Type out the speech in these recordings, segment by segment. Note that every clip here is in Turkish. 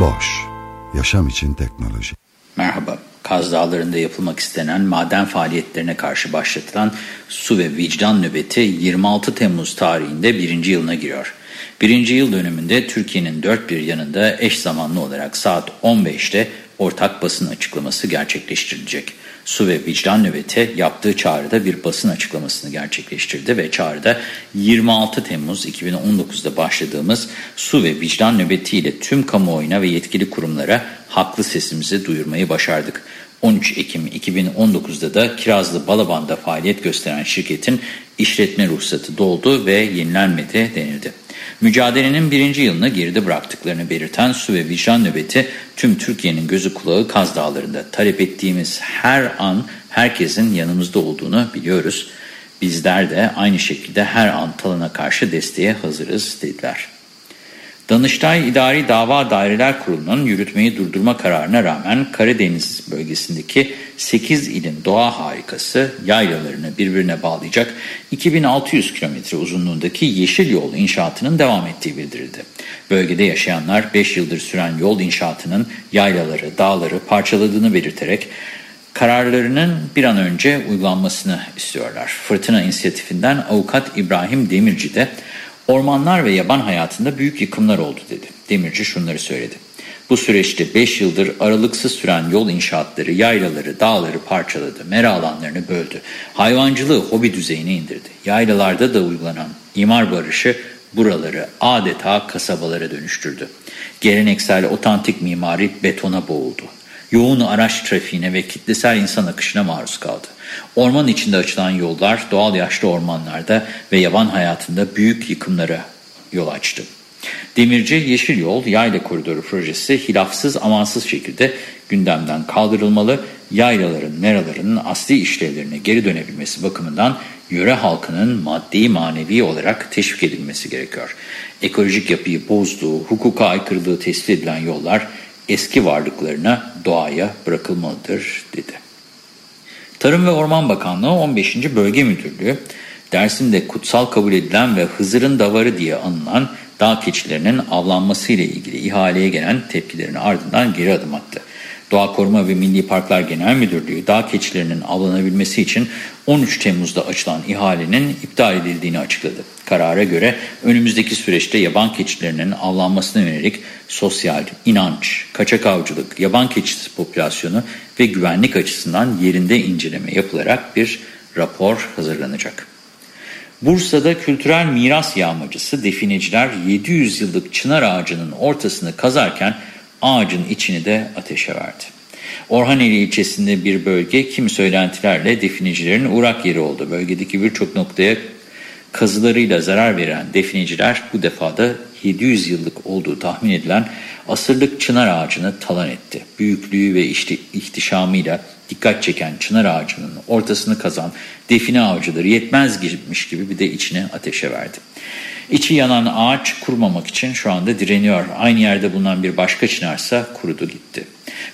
Boş, yaşam için teknoloji. Merhaba, Kaz Dağları'nda yapılmak istenen maden faaliyetlerine karşı başlatılan su ve vicdan nöbeti 26 Temmuz tarihinde birinci yılına giriyor. Birinci yıl dönümünde Türkiye'nin dört bir yanında eş zamanlı olarak saat 15'te ortak basın açıklaması gerçekleştirilecek. Su ve Vicdan Nöbeti yaptığı çağrıda bir basın açıklamasını gerçekleştirdi ve çağrıda 26 Temmuz 2019'da başladığımız Su ve Vicdan Nöbeti ile tüm kamuoyuna ve yetkili kurumlara haklı sesimizi duyurmayı başardık. 13 Ekim 2019'da da Kirazlı Balaban'da faaliyet gösteren şirketin işletme ruhsatı doldu ve yenilenmedi denildi. Mücadelenin birinci yılını geride bıraktıklarını belirten su ve vicdan nöbeti tüm Türkiye'nin gözü kulağı Kaz Dağları'nda. Talep ettiğimiz her an herkesin yanımızda olduğunu biliyoruz. Bizler de aynı şekilde her an talana karşı desteğe hazırız dediler. Danıştay İdari Dava Daireler Kurulu'nun yürütmeyi durdurma kararına rağmen Karadeniz bölgesindeki 8 ilin doğa harikası yaylalarını birbirine bağlayacak 2600 kilometre uzunluğundaki yeşil yol inşaatının devam ettiği bildirildi. Bölgede yaşayanlar 5 yıldır süren yol inşaatının yaylaları, dağları parçaladığını belirterek kararlarının bir an önce uygulanmasını istiyorlar. Fırtına inisiyatifinden avukat İbrahim Demirci de Ormanlar ve yaban hayatında büyük yıkımlar oldu dedi. Demirci şunları söyledi. Bu süreçte 5 yıldır aralıksız süren yol inşaatları, yaylaları, dağları parçaladı, mera alanlarını böldü. Hayvancılığı hobi düzeyine indirdi. Yaylalarda da uygulanan imar barışı buraları adeta kasabalara dönüştürdü. Geleneksel otantik mimari betona boğuldu. Yoğun araç trafiğine ve kitlesel insan akışına maruz kaldı. Orman içinde açılan yollar doğal yaşlı ormanlarda ve yaban hayatında büyük yıkımlara yol açtı. Demirci Yeşil Yol Yayla Koridoru projesi hilafsız amansız şekilde gündemden kaldırılmalı, yaylaların, meraların asli işlevlerine geri dönebilmesi bakımından yöre halkının maddi manevi olarak teşvik edilmesi gerekiyor. Ekolojik yapıyı bozduğu, hukuka aykırılığı tespit edilen yollar eski varlıklarına doğaya bırakılmalıdır dedi. Tarım ve Orman Bakanlığı 15. Bölge Müdürlüğü Dersim'de kutsal kabul edilen ve Hızır'ın davarı diye anılan dağ keçilerinin avlanması ile ilgili ihaleye gelen tepkilerin ardından geri adım attı. Doğa Koruma ve Milli Parklar Genel Müdürlüğü dağ keçilerinin avlanabilmesi için 13 Temmuz'da açılan ihalenin iptal edildiğini açıkladı. Karara göre önümüzdeki süreçte yaban keçilerinin avlanmasına yönelik sosyal, inanç, kaçak avcılık, yaban keçisi popülasyonu ve güvenlik açısından yerinde inceleme yapılarak bir rapor hazırlanacak. Bursa'da kültürel miras yağmacısı defineciler 700 yıllık çınar ağacının ortasını kazarken ağacın içini de ateşe verdi. Orhaneli ilçesinde bir bölge kimi söylentilerle definecilerin uğrak yeri oldu. Bölgedeki birçok noktaya kazılarıyla zarar veren defineciler bu defada 700 yıllık olduğu tahmin edilen asırlık çınar ağacını talan etti. Büyüklüğü ve ihtişamıyla dikkat çeken çınar ağacının ortasını kazan define avcıları yetmez girmiş gibi bir de içine ateşe verdi. İçi yanan ağaç kurumamak için şu anda direniyor. Aynı yerde bulunan bir başka çınarsa kurudu gitti.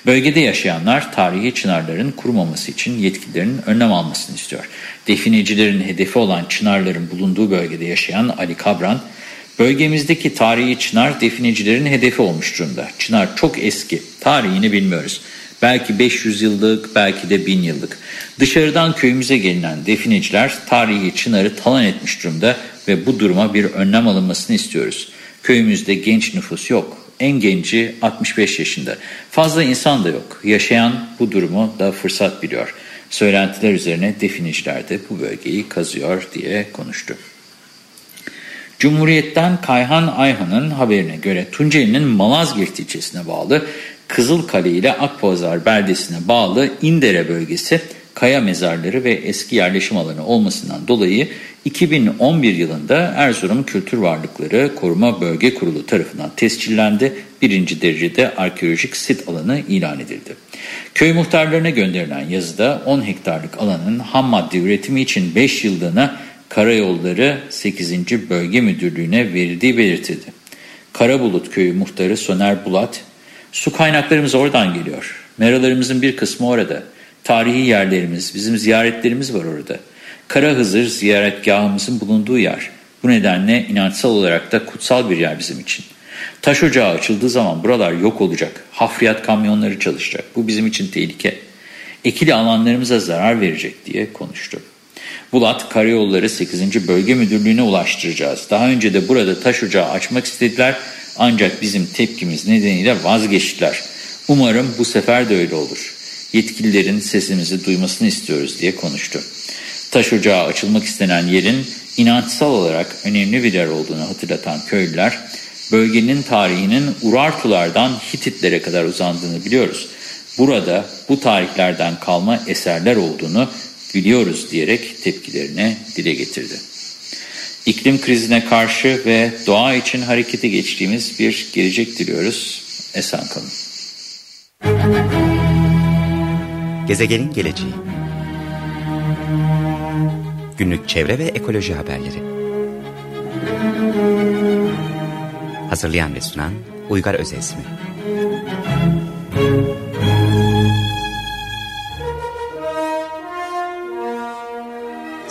Bölgede yaşayanlar tarihi çınarların kurumaması için yetkililerin önlem almasını istiyor. Definecilerin hedefi olan çınarların bulunduğu bölgede yaşayan Ali Kabran, bölgemizdeki tarihi çınar definecilerin hedefi olmuş durumda. Çınar çok eski, tarihini bilmiyoruz. Belki 500 yıllık, belki de 1000 yıllık. Dışarıdan köyümüze gelinen defineciler tarihi çınarı talan etmiş durumda ve bu duruma bir önlem alınmasını istiyoruz. Köyümüzde genç nüfus yok. En genci 65 yaşında. Fazla insan da yok. Yaşayan bu durumu da fırsat biliyor. Söylentiler üzerine definiciler de bu bölgeyi kazıyor diye konuştu. Cumhuriyet'ten Kayhan Ayhan'ın haberine göre Tunceli'nin Malazgirt ilçesine bağlı Kızılkale ile Akpazar beldesine bağlı İndere bölgesi kaya mezarları ve eski yerleşim alanı olmasından dolayı 2011 yılında Erzurum Kültür Varlıkları Koruma Bölge Kurulu tarafından tescillendi. Birinci derecede arkeolojik sit alanı ilan edildi. Köy muhtarlarına gönderilen yazıda 10 hektarlık alanın ham madde üretimi için 5 yıllığına Karayolları 8. Bölge Müdürlüğü'ne verildiği belirtildi. Karabulut Köyü muhtarı Soner Bulat, su kaynaklarımız oradan geliyor. Meralarımızın bir kısmı orada. Tarihi yerlerimiz, bizim ziyaretlerimiz var orada. Kara Hızır ziyaretgahımızın bulunduğu yer. Bu nedenle inançsal olarak da kutsal bir yer bizim için. Taş ocağı açıldığı zaman buralar yok olacak. Hafriyat kamyonları çalışacak. Bu bizim için tehlike. Ekili alanlarımıza zarar verecek diye konuştu. Bulat Karayolları 8. Bölge Müdürlüğü'ne ulaştıracağız. Daha önce de burada taş ocağı açmak istediler ancak bizim tepkimiz nedeniyle vazgeçtiler. Umarım bu sefer de öyle olur. Yetkililerin sesimizi duymasını istiyoruz diye konuştu. Taş ocağı açılmak istenen yerin inançsal olarak önemli bir yer olduğunu hatırlatan köylüler, bölgenin tarihinin Urartulardan Hititlere kadar uzandığını biliyoruz. Burada bu tarihlerden kalma eserler olduğunu biliyoruz diyerek tepkilerini dile getirdi. İklim krizine karşı ve doğa için harekete geçtiğimiz bir gelecek diliyoruz. Esen kalın. Gezegenin geleceği Günlük çevre ve ekoloji haberleri Hazırlayan ve sunan Uygar Özesmi